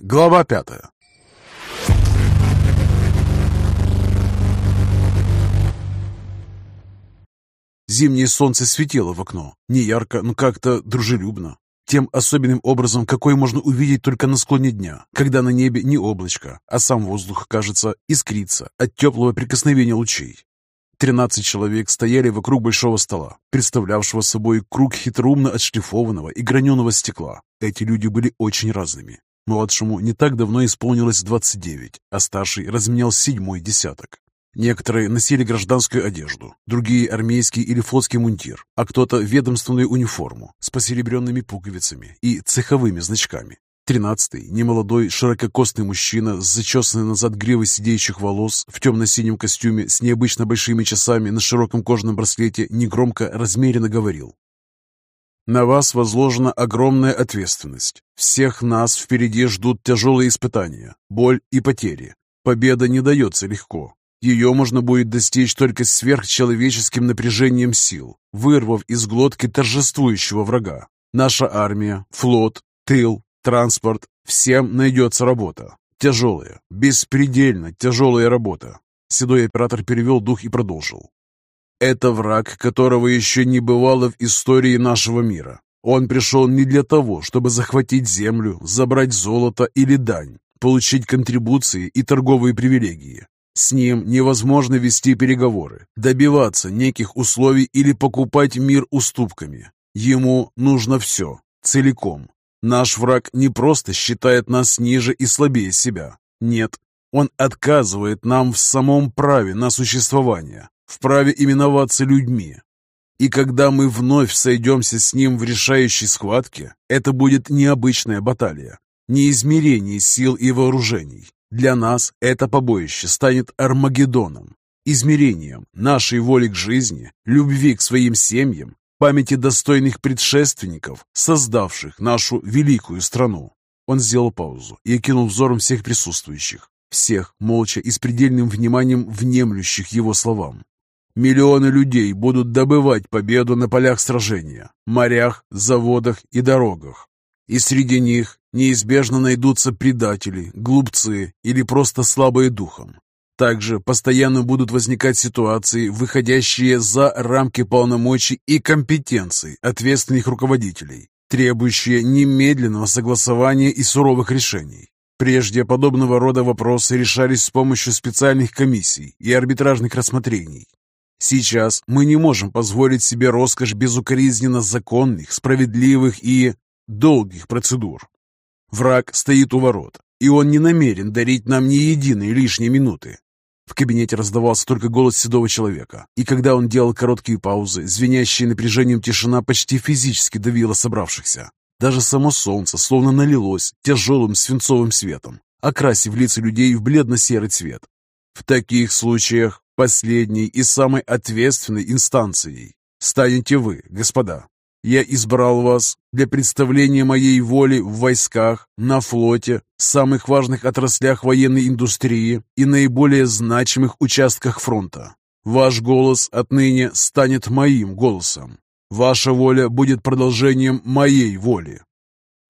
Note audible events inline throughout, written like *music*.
Глава пятая Зимнее солнце светило в окно. Не ярко, но как-то дружелюбно. Тем особенным образом, какой можно увидеть только на склоне дня, когда на небе не облачко, а сам воздух, кажется, искрится от теплого прикосновения лучей. Тринадцать человек стояли вокруг большого стола, представлявшего собой круг хитроумно отшлифованного и граненого стекла. Эти люди были очень разными. Младшему не так давно исполнилось 29, а старший разменял седьмой десяток. Некоторые носили гражданскую одежду, другие – армейский или флотский мундир, а кто-то – ведомственную униформу с посеребренными пуговицами и цеховыми значками. Тринадцатый, немолодой, ширококостный мужчина с зачесанной назад гривой сидеющих волос в темно-синем костюме с необычно большими часами на широком кожаном браслете негромко, размеренно говорил. «На вас возложена огромная ответственность. Всех нас впереди ждут тяжелые испытания, боль и потери. Победа не дается легко. Ее можно будет достичь только сверхчеловеческим напряжением сил, вырвав из глотки торжествующего врага. Наша армия, флот, тыл, транспорт – всем найдется работа. Тяжелая, беспредельно тяжелая работа. Седой оператор перевел дух и продолжил. Это враг, которого еще не бывало в истории нашего мира. Он пришел не для того, чтобы захватить землю, забрать золото или дань, получить контрибуции и торговые привилегии. С ним невозможно вести переговоры, добиваться неких условий или покупать мир уступками. Ему нужно все, целиком. Наш враг не просто считает нас ниже и слабее себя. Нет, он отказывает нам в самом праве на существование, в праве именоваться людьми. И когда мы вновь сойдемся с ним в решающей схватке, это будет необычная баталия, не измерение сил и вооружений, для нас это побоище станет Армагеддоном, измерением нашей воли к жизни, любви к своим семьям, памяти достойных предшественников, создавших нашу великую страну. Он сделал паузу и окинул взором всех присутствующих, всех молча и с предельным вниманием внемлющих его словам. Миллионы людей будут добывать победу на полях сражения, морях, заводах и дорогах. И среди них неизбежно найдутся предатели, глупцы или просто слабые духом. Также постоянно будут возникать ситуации, выходящие за рамки полномочий и компетенций ответственных руководителей, требующие немедленного согласования и суровых решений. Прежде подобного рода вопросы решались с помощью специальных комиссий и арбитражных рассмотрений. Сейчас мы не можем позволить себе роскошь безукоризненно законных, справедливых и долгих процедур. Враг стоит у ворот, и он не намерен дарить нам ни единой лишней минуты. В кабинете раздавался только голос седого человека, и когда он делал короткие паузы, звенящая напряжением тишина почти физически давила собравшихся. Даже само солнце словно налилось тяжелым свинцовым светом, окрасив лица людей в бледно-серый цвет. В таких случаях последней и самой ответственной инстанцией станете вы, господа. Я избрал вас для представления моей воли в войсках, на флоте, самых важных отраслях военной индустрии и наиболее значимых участках фронта. Ваш голос отныне станет моим голосом. Ваша воля будет продолжением моей воли.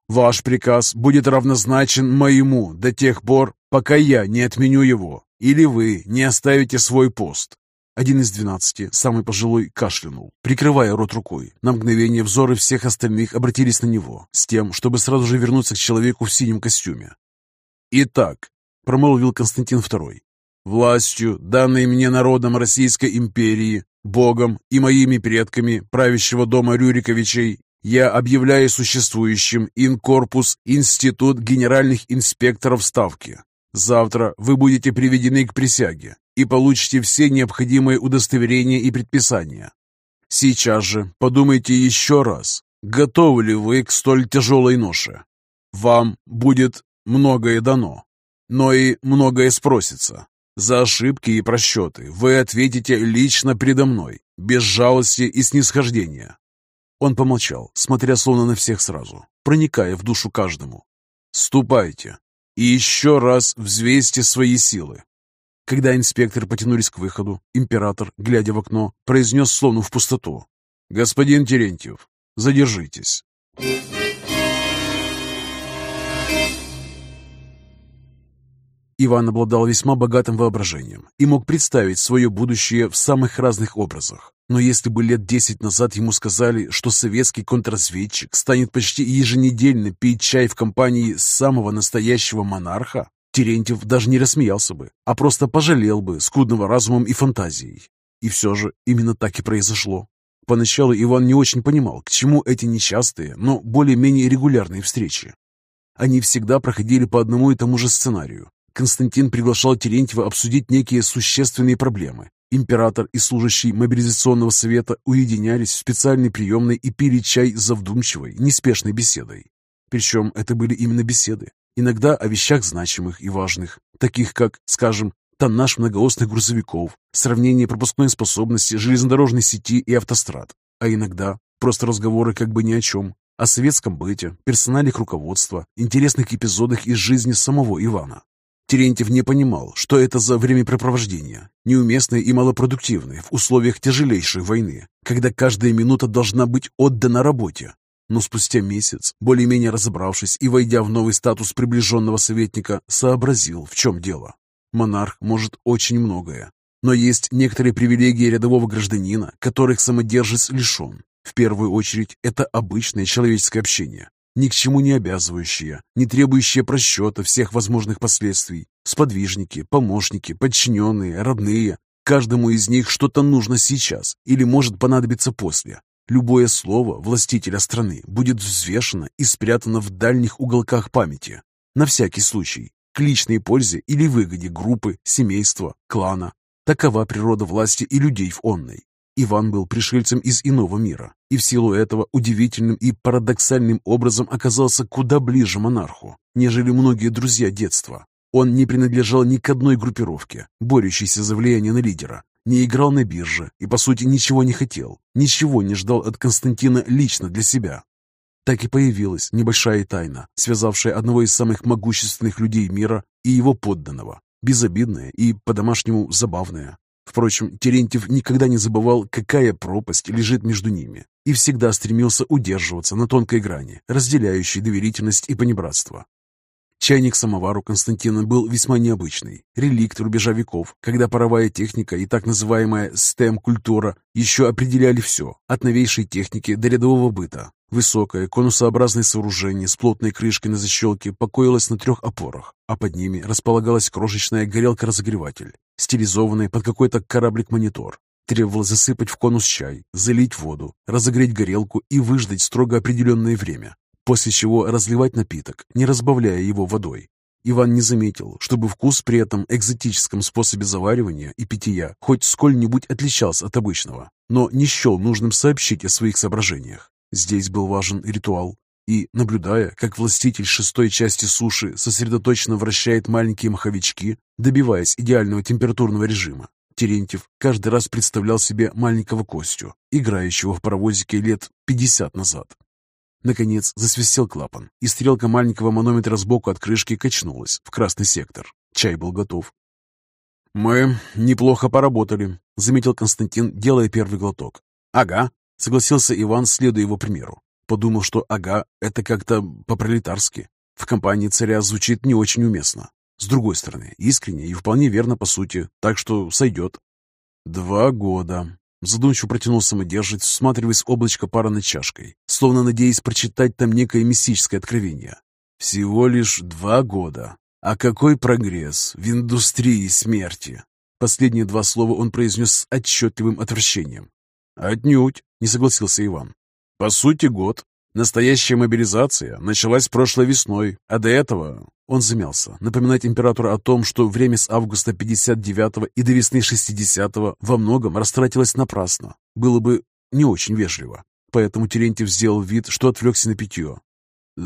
Ваш приказ будет равнозначен моему до тех пор, пока я не отменю его, или вы не оставите свой пост. Один из двенадцати, самый пожилой, кашлянул, прикрывая рот рукой. На мгновение взоры всех остальных обратились на него, с тем, чтобы сразу же вернуться к человеку в синем костюме. «Итак», — промолвил Константин II, — «властью, данной мне народом Российской империи, Богом и моими предками правящего дома Рюриковичей, я объявляю существующим Инкорпус Институт генеральных инспекторов Ставки. Завтра вы будете приведены к присяге, и получите все необходимые удостоверения и предписания. Сейчас же подумайте еще раз, готовы ли вы к столь тяжелой ноше. Вам будет многое дано, но и многое спросится. За ошибки и просчеты вы ответите лично предо мной, без жалости и снисхождения. Он помолчал, смотря словно на всех сразу, проникая в душу каждому. «Ступайте и еще раз взвесьте свои силы. Когда инспекторы потянулись к выходу, император, глядя в окно, произнес словно в пустоту. «Господин Терентьев, задержитесь». Иван обладал весьма богатым воображением и мог представить свое будущее в самых разных образах. Но если бы лет десять назад ему сказали, что советский контрразведчик станет почти еженедельно пить чай в компании самого настоящего монарха, Терентьев даже не рассмеялся бы, а просто пожалел бы скудного разумом и фантазией. И все же именно так и произошло. Поначалу Иван не очень понимал, к чему эти нечастые, но более-менее регулярные встречи. Они всегда проходили по одному и тому же сценарию. Константин приглашал Терентьева обсудить некие существенные проблемы, Император и служащий мобилизационного совета уединялись в специальной приемной и пили чай за вдумчивой, неспешной беседой. Причем это были именно беседы, иногда о вещах значимых и важных, таких как, скажем, тоннаж многоосных грузовиков, сравнение пропускной способности железнодорожной сети и автострад, а иногда просто разговоры как бы ни о чем, о советском быте, персонале руководства, интересных эпизодах из жизни самого Ивана. Терентьев не понимал, что это за времяпрепровождение, неуместное и малопродуктивное в условиях тяжелейшей войны, когда каждая минута должна быть отдана работе. Но спустя месяц, более-менее разобравшись и войдя в новый статус приближенного советника, сообразил, в чем дело. Монарх может очень многое, но есть некоторые привилегии рядового гражданина, которых самодержец лишен. В первую очередь, это обычное человеческое общение, ни к чему не обязывающие, не требующие просчета всех возможных последствий. Сподвижники, помощники, подчиненные, родные. Каждому из них что-то нужно сейчас или может понадобиться после. Любое слово властителя страны будет взвешено и спрятано в дальних уголках памяти. На всякий случай, к личной пользе или выгоде группы, семейства, клана. Такова природа власти и людей в онной. Иван был пришельцем из иного мира, и в силу этого удивительным и парадоксальным образом оказался куда ближе монарху, нежели многие друзья детства. Он не принадлежал ни к одной группировке, борющейся за влияние на лидера, не играл на бирже и, по сути, ничего не хотел, ничего не ждал от Константина лично для себя. Так и появилась небольшая тайна, связавшая одного из самых могущественных людей мира и его подданного, безобидная и по-домашнему забавная. Впрочем, Терентьев никогда не забывал, какая пропасть лежит между ними, и всегда стремился удерживаться на тонкой грани, разделяющей доверительность и понебратство. Чайник самовару Константина был весьма необычный, реликт рубежа веков, когда паровая техника и так называемая STEM-культура еще определяли все, от новейшей техники до рядового быта. Высокое конусообразное сооружение с плотной крышкой на защелке покоилось на трех опорах, а под ними располагалась крошечная горелка-разогреватель, стилизованная под какой-то кораблик-монитор. Требовалось засыпать в конус чай, залить воду, разогреть горелку и выждать строго определенное время, после чего разливать напиток, не разбавляя его водой. Иван не заметил, чтобы вкус при этом экзотическом способе заваривания и питья хоть сколь-нибудь отличался от обычного, но не счел нужным сообщить о своих соображениях. Здесь был важен ритуал, и, наблюдая, как властитель шестой части суши сосредоточенно вращает маленькие маховички, добиваясь идеального температурного режима, Терентьев каждый раз представлял себе маленького Костю, играющего в паровозике лет 50 назад. Наконец засвистел клапан, и стрелка маленького манометра сбоку от крышки качнулась в красный сектор. Чай был готов. «Мы неплохо поработали», — заметил Константин, делая первый глоток. «Ага», Согласился Иван, следуя его примеру. Подумал, что «ага» — это как-то по-пролетарски. В компании царя звучит не очень уместно. С другой стороны, искренне и вполне верно по сути, так что сойдет. «Два года», — задумчиво протянул самодержец, всматриваясь в облачко пара над чашкой, словно надеясь прочитать там некое мистическое откровение. «Всего лишь два года. А какой прогресс в индустрии смерти?» Последние два слова он произнес с отчетливым отвращением. «Отнюдь», — не согласился Иван. «По сути, год. Настоящая мобилизация началась прошлой весной, а до этого...» Он замялся, напоминать императору о том, что время с августа 59-го и до весны 60-го во многом растратилось напрасно. Было бы не очень вежливо. Поэтому Терентьев сделал вид, что отвлекся на питье.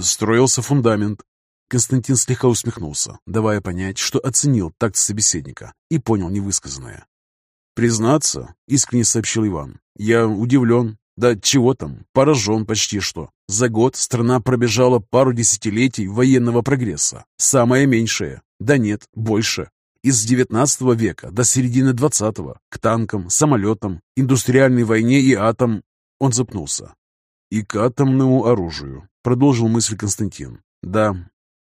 Строился фундамент. Константин слегка усмехнулся, давая понять, что оценил такт собеседника и понял невысказанное. «Признаться», — искренне сообщил Иван, — «я удивлен. Да чего там, поражен почти что. За год страна пробежала пару десятилетий военного прогресса. Самое меньшее. Да нет, больше. Из XIX века до середины XX к танкам, самолетам, индустриальной войне и атом... Он запнулся. «И к атомному оружию», — продолжил мысль Константин. «Да,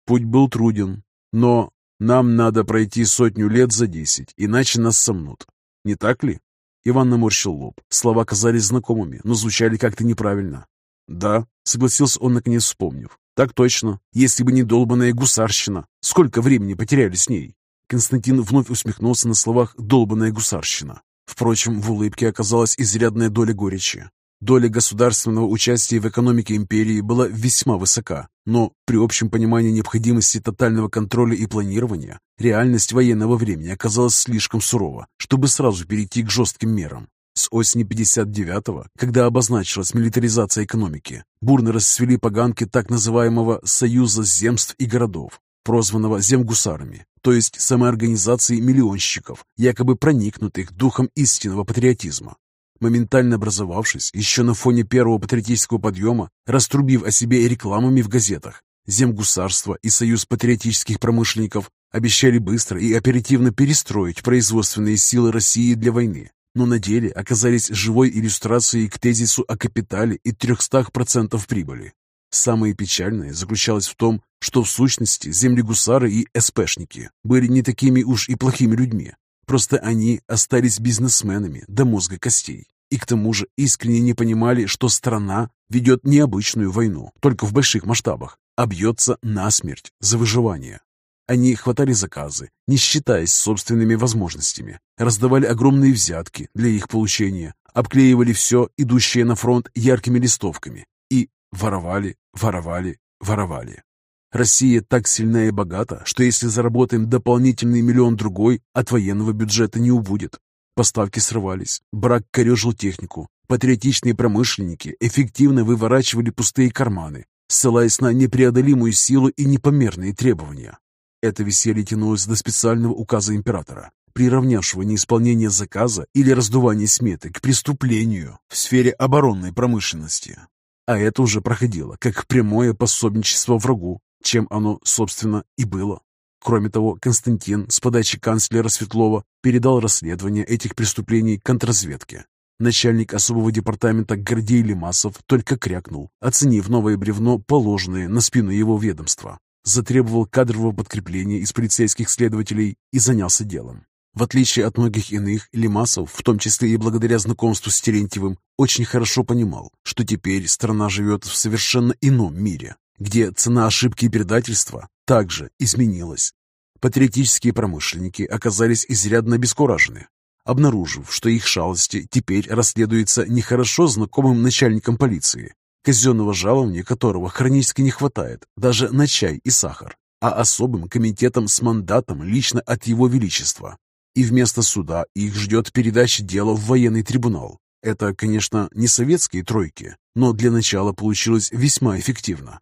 путь был труден, но Нам надо пройти сотню лет за десять, иначе нас сомнут. Не так ли?» Иван наморщил лоб. Слова казались знакомыми, но звучали как-то неправильно. «Да», — согласился он, наконец вспомнив. «Так точно. Если бы не долбанная гусарщина. Сколько времени потеряли с ней?» Константин вновь усмехнулся на словах «долбанная гусарщина». Впрочем, в улыбке оказалась изрядная доля горечи. Доля государственного участия в экономике империи была весьма высока, но при общем понимании необходимости тотального контроля и планирования реальность военного времени оказалась слишком сурова, чтобы сразу перейти к жестким мерам. С осени 59-го, когда обозначилась милитаризация экономики, бурно расцвели поганки так называемого «Союза земств и городов», прозванного земгусарами, то есть самоорганизацией миллионщиков, якобы проникнутых духом истинного патриотизма моментально образовавшись еще на фоне первого патриотического подъема, раструбив о себе рекламами в газетах. Земгусарство и Союз патриотических промышленников обещали быстро и оперативно перестроить производственные силы России для войны, но на деле оказались живой иллюстрацией к тезису о капитале и 300% прибыли. Самое печальное заключалось в том, что в сущности землегусары и СПшники были не такими уж и плохими людьми, Просто они остались бизнесменами до мозга костей. И к тому же искренне не понимали, что страна ведет необычную войну, только в больших масштабах, а бьется насмерть за выживание. Они хватали заказы, не считаясь собственными возможностями, раздавали огромные взятки для их получения, обклеивали все, идущее на фронт, яркими листовками и воровали, воровали, воровали. Россия так сильна и богата, что если заработаем дополнительный миллион-другой, от военного бюджета не убудет. Поставки срывались, брак корежил технику, патриотичные промышленники эффективно выворачивали пустые карманы, ссылаясь на непреодолимую силу и непомерные требования. Это веселье тянулось до специального указа императора, приравнявшего неисполнение заказа или раздувание сметы к преступлению в сфере оборонной промышленности. А это уже проходило как прямое пособничество врагу, чем оно, собственно, и было. Кроме того, Константин с подачи канцлера Светлова передал расследование этих преступлений контрразведке. Начальник особого департамента Гордей Лимасов только крякнул, оценив новое бревно, положенное на спину его ведомства. Затребовал кадрового подкрепления из полицейских следователей и занялся делом. В отличие от многих иных, Лимасов, в том числе и благодаря знакомству с Терентьевым, очень хорошо понимал, что теперь страна живет в совершенно ином мире, где цена ошибки и предательства также изменилась. Патриотические промышленники оказались изрядно обескуражены, обнаружив, что их шалости теперь расследуются нехорошо знакомым начальником полиции, казенного жалования которого хронически не хватает даже на чай и сахар, а особым комитетом с мандатом лично от его величества. И вместо суда их ждет передача дела в военный трибунал. Это, конечно, не советские тройки, но для начала получилось весьма эффективно.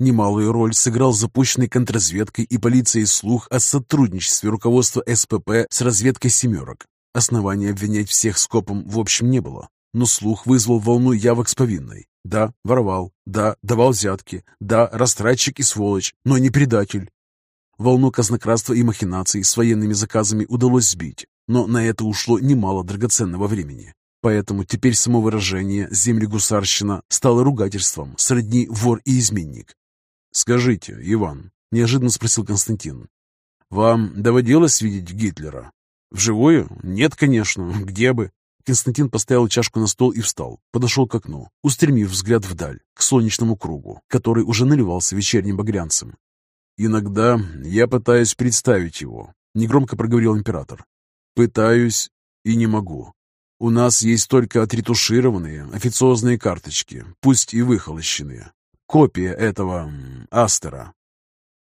Немалую роль сыграл запущенный контрразведкой и полицией слух о сотрудничестве руководства СПП с разведкой «семерок». Основания обвинять всех скопом в общем не было, но слух вызвал волну явок с повинной. Да, воровал, да, давал взятки, да, растратчик и сволочь, но не предатель. Волну казнократства и махинаций с военными заказами удалось сбить, но на это ушло немало драгоценного времени. Поэтому теперь само выражение «землегусарщина» стало ругательством сродни вор и изменник. «Скажите, Иван», — неожиданно спросил Константин, «вам доводилось видеть Гитлера?» «Вживую? Нет, конечно. *laughs* Где бы?» Константин поставил чашку на стол и встал, подошел к окну, устремив взгляд вдаль, к солнечному кругу, который уже наливался вечерним багрянцем. «Иногда я пытаюсь представить его», — негромко проговорил император. «Пытаюсь и не могу. У нас есть только отретушированные официозные карточки, пусть и выхолощенные копия этого Астера.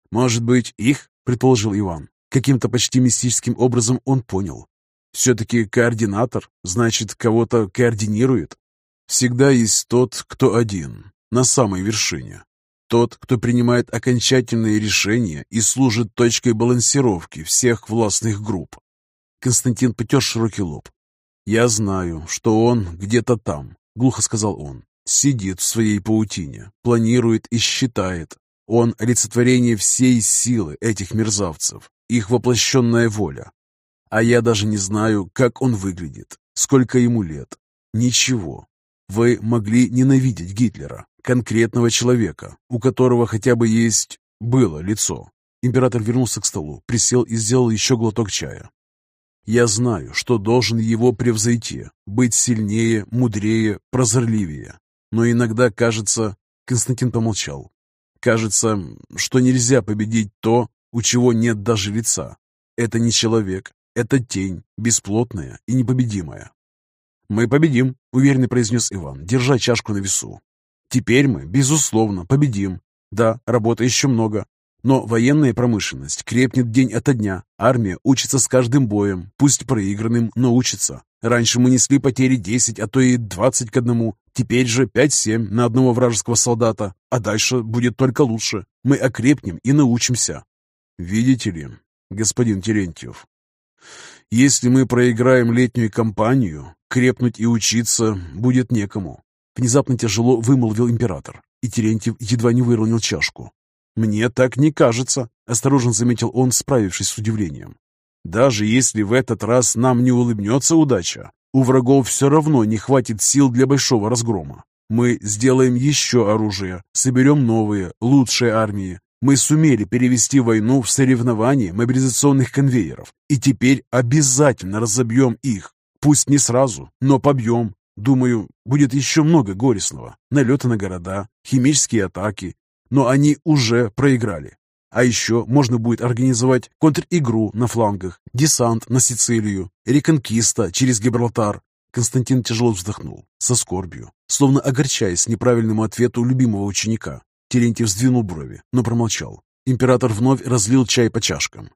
Может быть, их, предположил Иван. Каким-то почти мистическим образом он понял. Все-таки координатор, значит, кого-то координирует. Всегда есть тот, кто один, на самой вершине. Тот, кто принимает окончательные решения и служит точкой балансировки всех властных групп. Константин потер широкий лоб. «Я знаю, что он где-то там», — глухо сказал он. Сидит в своей паутине, планирует и считает. Он – олицетворение всей силы этих мерзавцев, их воплощенная воля. А я даже не знаю, как он выглядит, сколько ему лет. Ничего. Вы могли ненавидеть Гитлера, конкретного человека, у которого хотя бы есть было лицо. Император вернулся к столу, присел и сделал еще глоток чая. «Я знаю, что должен его превзойти, быть сильнее, мудрее, прозорливее. Но иногда кажется...» Константин помолчал. «Кажется, что нельзя победить то, у чего нет даже лица. Это не человек, это тень, бесплотная и непобедимая. «Мы победим», — уверенно произнес Иван, держа чашку на весу. «Теперь мы, безусловно, победим. Да, работы еще много. Но военная промышленность крепнет день ото дня. Армия учится с каждым боем, пусть проигранным, но учится. Раньше мы несли потери 10, а то и 20 к одному. Теперь же 5-7 на одного вражеского солдата. А дальше будет только лучше. Мы окрепнем и научимся. Видите ли, господин Терентьев, если мы проиграем летнюю кампанию, крепнуть и учиться будет некому. Внезапно тяжело вымолвил император, и Терентьев едва не выронил чашку. «Мне так не кажется», — осторожно заметил он, справившись с удивлением. «Даже если в этот раз нам не улыбнется удача, у врагов все равно не хватит сил для большого разгрома. Мы сделаем еще оружие, соберем новые, лучшие армии. Мы сумели перевести войну в соревнование мобилизационных конвейеров, и теперь обязательно разобьем их. Пусть не сразу, но побьем. Думаю, будет еще много горестного. Налеты на города, химические атаки, но они уже проиграли. А еще можно будет организовать контр-игру на флангах, десант на Сицилию, реконкиста через Гибралтар. Константин тяжело вздохнул, со скорбью, словно огорчаясь неправильному ответу любимого ученика. Терентьев сдвинул брови, но промолчал. Император вновь разлил чай по чашкам.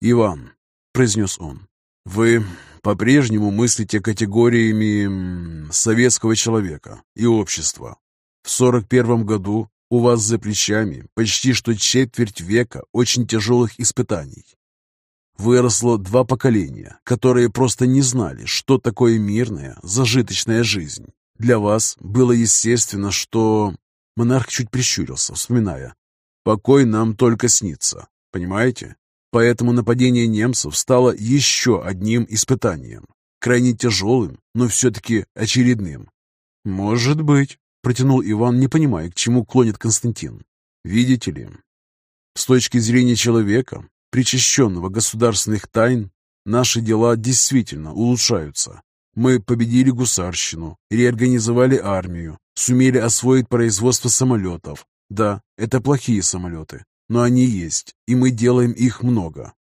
«Иван», — произнес он, — «вы по-прежнему мыслите категориями советского человека и общества. В сорок первом году у вас за плечами почти что четверть века очень тяжелых испытаний. Выросло два поколения, которые просто не знали, что такое мирная, зажиточная жизнь. Для вас было естественно, что... Монарх чуть прищурился, вспоминая. «Покой нам только снится, понимаете? Поэтому нападение немцев стало еще одним испытанием. Крайне тяжелым, но все-таки очередным. «Может быть», Протянул Иван, не понимая, к чему клонит Константин. Видите ли, с точки зрения человека, причащенного государственных тайн, наши дела действительно улучшаются. Мы победили гусарщину, реорганизовали армию, сумели освоить производство самолетов. Да, это плохие самолеты, но они есть, и мы делаем их много.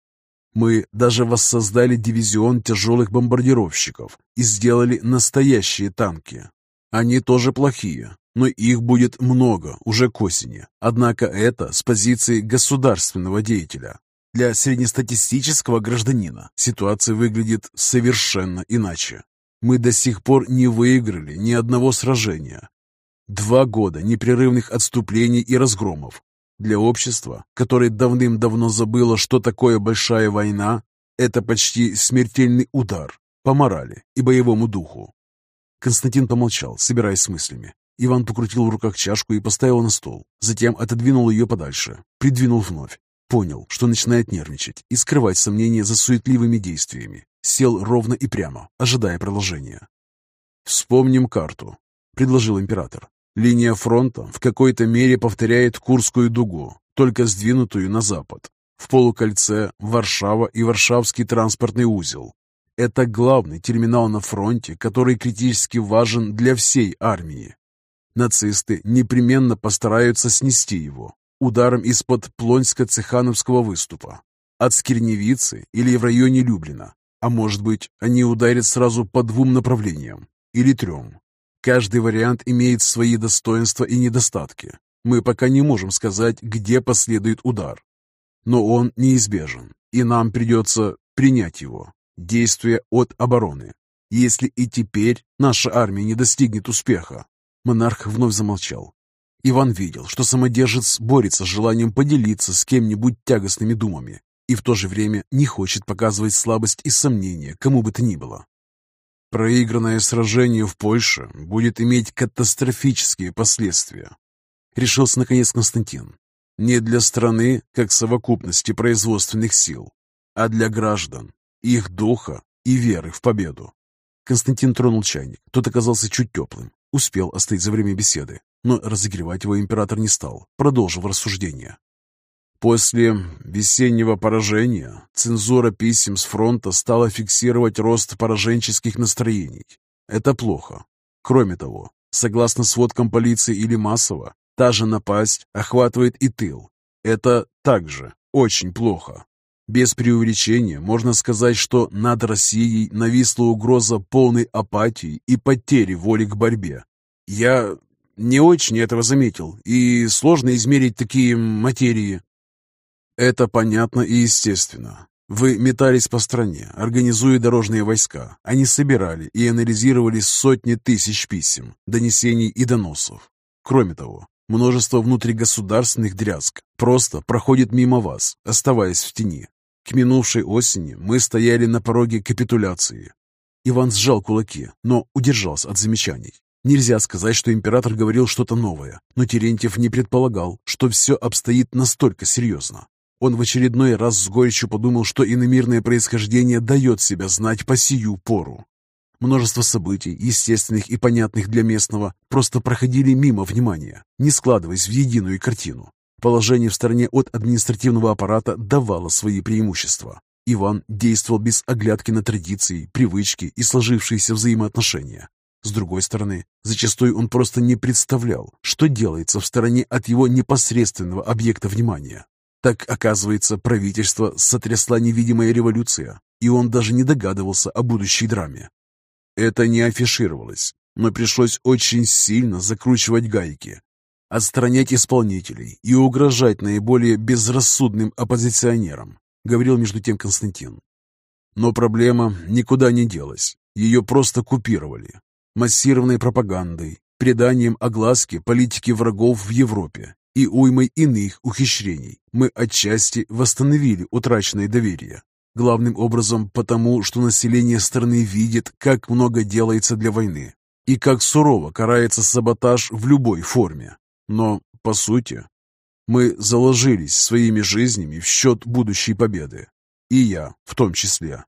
Мы даже воссоздали дивизион тяжелых бомбардировщиков и сделали настоящие танки. Они тоже плохие, но их будет много уже к осени. Однако это с позиции государственного деятеля. Для среднестатистического гражданина ситуация выглядит совершенно иначе. Мы до сих пор не выиграли ни одного сражения. Два года непрерывных отступлений и разгромов. Для общества, которое давным-давно забыло, что такое большая война, это почти смертельный удар по морали и боевому духу. Константин помолчал, собираясь с мыслями. Иван покрутил в руках чашку и поставил на стол. Затем отодвинул ее подальше, придвинул вновь. Понял, что начинает нервничать и скрывать сомнения за суетливыми действиями. Сел ровно и прямо, ожидая продолжения. «Вспомним карту», — предложил император. «Линия фронта в какой-то мере повторяет Курскую дугу, только сдвинутую на запад. В полукольце Варшава и Варшавский транспортный узел. Это главный терминал на фронте, который критически важен для всей армии. Нацисты непременно постараются снести его ударом из-под Плоньско-Цехановского выступа, от Скирневицы или в районе Люблина. А может быть, они ударят сразу по двум направлениям или трем. Каждый вариант имеет свои достоинства и недостатки. Мы пока не можем сказать, где последует удар. Но он неизбежен, и нам придется принять его действия от обороны. Если и теперь наша армия не достигнет успеха, монарх вновь замолчал. Иван видел, что самодержец борется с желанием поделиться с кем-нибудь тягостными думами и в то же время не хочет показывать слабость и сомнения кому бы то ни было. Проигранное сражение в Польше будет иметь катастрофические последствия, решился наконец Константин. Не для страны, как совокупности производственных сил, а для граждан, их духа и веры в победу. Константин тронул чайник. Тот оказался чуть теплым. Успел остыть за время беседы, но разогревать его император не стал, продолжив рассуждение. После весеннего поражения цензура писем с фронта стала фиксировать рост пораженческих настроений. Это плохо. Кроме того, согласно сводкам полиции или массово, та же напасть охватывает и тыл. Это также очень плохо. Без преувеличения можно сказать, что над Россией нависла угроза полной апатии и потери воли к борьбе. Я не очень этого заметил, и сложно измерить такие материи. Это понятно и естественно. Вы метались по стране, организуя дорожные войска. Они собирали и анализировали сотни тысяч писем, донесений и доносов. Кроме того, множество внутригосударственных дрязг просто проходит мимо вас, оставаясь в тени. К минувшей осени мы стояли на пороге капитуляции. Иван сжал кулаки, но удержался от замечаний. Нельзя сказать, что император говорил что-то новое, но Терентьев не предполагал, что все обстоит настолько серьезно. Он в очередной раз с горечью подумал, что иномирное происхождение дает себя знать по сию пору. Множество событий, естественных и понятных для местного, просто проходили мимо внимания, не складываясь в единую картину. Положение в стороне от административного аппарата давало свои преимущества. Иван действовал без оглядки на традиции, привычки и сложившиеся взаимоотношения. С другой стороны, зачастую он просто не представлял, что делается в стороне от его непосредственного объекта внимания. Так, оказывается, правительство сотрясла невидимая революция, и он даже не догадывался о будущей драме. Это не афишировалось, но пришлось очень сильно закручивать гайки, отстранять исполнителей и угрожать наиболее безрассудным оппозиционерам, говорил между тем Константин. Но проблема никуда не делась, ее просто купировали. Массированной пропагандой, преданием огласки политики врагов в Европе и уймой иных ухищрений мы отчасти восстановили утраченное доверие. Главным образом потому, что население страны видит, как много делается для войны и как сурово карается саботаж в любой форме. Но, по сути, мы заложились своими жизнями в счет будущей победы. И я в том числе.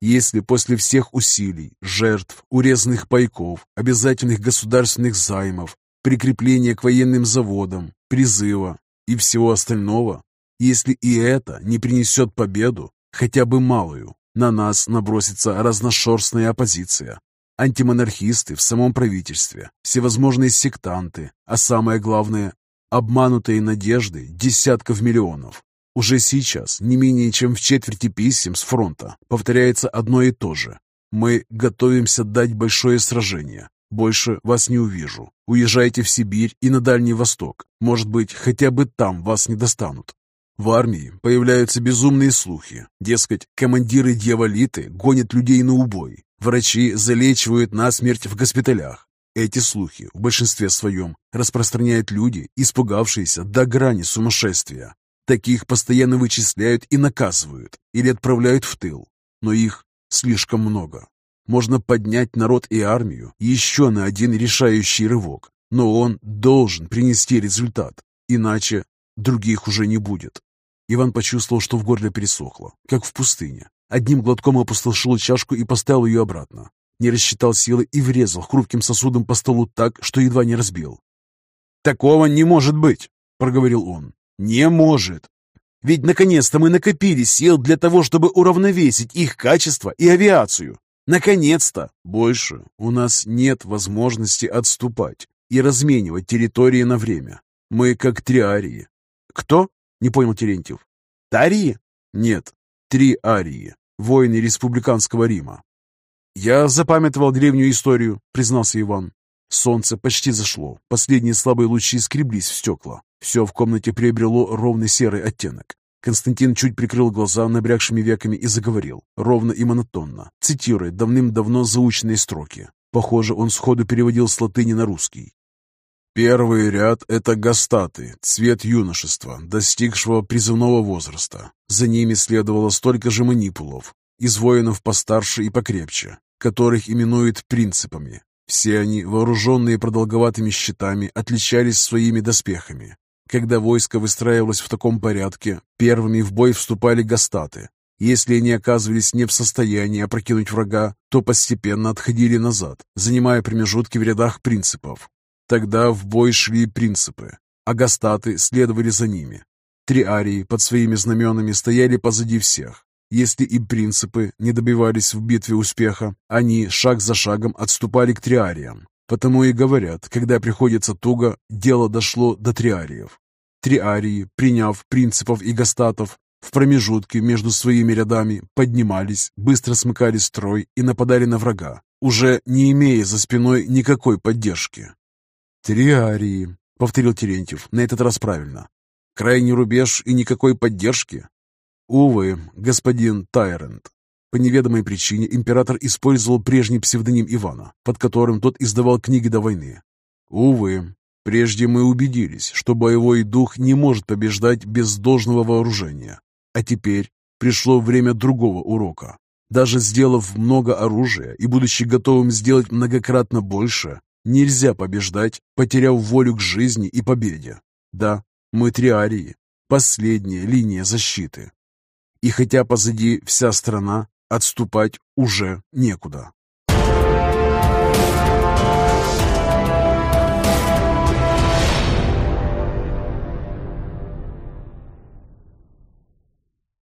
Если после всех усилий, жертв, урезанных пайков, обязательных государственных займов, прикрепления к военным заводам, призыва и всего остального, если и это не принесет победу, хотя бы малую, на нас набросится разношерстная оппозиция, антимонархисты в самом правительстве, всевозможные сектанты, а самое главное – обманутые надежды десятков миллионов. Уже сейчас не менее чем в четверти писем с фронта повторяется одно и то же. Мы готовимся дать большое сражение. Больше вас не увижу. Уезжайте в Сибирь и на Дальний Восток. Может быть, хотя бы там вас не достанут. В армии появляются безумные слухи. Дескать, командиры-дьяволиты гонят людей на убой, Врачи залечивают насмерть в госпиталях. Эти слухи в большинстве своем распространяют люди, испугавшиеся до грани сумасшествия. Таких постоянно вычисляют и наказывают, или отправляют в тыл. Но их слишком много. Можно поднять народ и армию еще на один решающий рывок, но он должен принести результат, иначе других уже не будет. Иван почувствовал, что в горле пересохло, как в пустыне. Одним глотком опустошил чашку и поставил ее обратно. Не рассчитал силы и врезал хрупким сосудом по столу так, что едва не разбил. «Такого не может быть!» — проговорил он. «Не может! Ведь наконец-то мы накопили сил для того, чтобы уравновесить их качество и авиацию. Наконец-то! Больше у нас нет возможности отступать и разменивать территории на время. Мы как триарии. Кто? Не понял Терентьев. Тарии? Нет, три арии воины республиканского Рима. «Я запамятовал древнюю историю», — признался Иван. Солнце почти зашло, последние слабые лучи скреблись в стекла. Все в комнате приобрело ровный серый оттенок. Константин чуть прикрыл глаза набрякшими веками и заговорил, ровно и монотонно, цитируя давным-давно заученные строки. Похоже, он сходу переводил с латыни на русский. Первый ряд – это гастаты, цвет юношества, достигшего призывного возраста. За ними следовало столько же манипулов, из воинов постарше и покрепче, которых именуют принципами. Все они, вооруженные продолговатыми щитами, отличались своими доспехами. Когда войско выстраивалось в таком порядке, первыми в бой вступали гастаты. Если они оказывались не в состоянии опрокинуть врага, то постепенно отходили назад, занимая промежутки в рядах принципов. Тогда в бой шли принципы, а гастаты следовали за ними. Триарии под своими знаменами стояли позади всех. Если им принципы не добивались в битве успеха, они шаг за шагом отступали к триариям. Потому и говорят, когда приходится туго, дело дошло до триариев. Триарии, приняв принципов и гастатов, в промежутке между своими рядами поднимались, быстро смыкали строй и нападали на врага, уже не имея за спиной никакой поддержки. «Триарии», — повторил Терентьев, на этот раз правильно. «Крайний рубеж и никакой поддержки?» «Увы, господин Тайрент». По неведомой причине император использовал прежний псевдоним Ивана, под которым тот издавал книги до войны. «Увы, прежде мы убедились, что боевой дух не может побеждать без должного вооружения. А теперь пришло время другого урока. Даже сделав много оружия и будучи готовым сделать многократно больше, нельзя побеждать, потеряв волю к жизни и победе. Да, мы триарии, последняя линия защиты. И хотя позади вся страна, отступать уже некуда.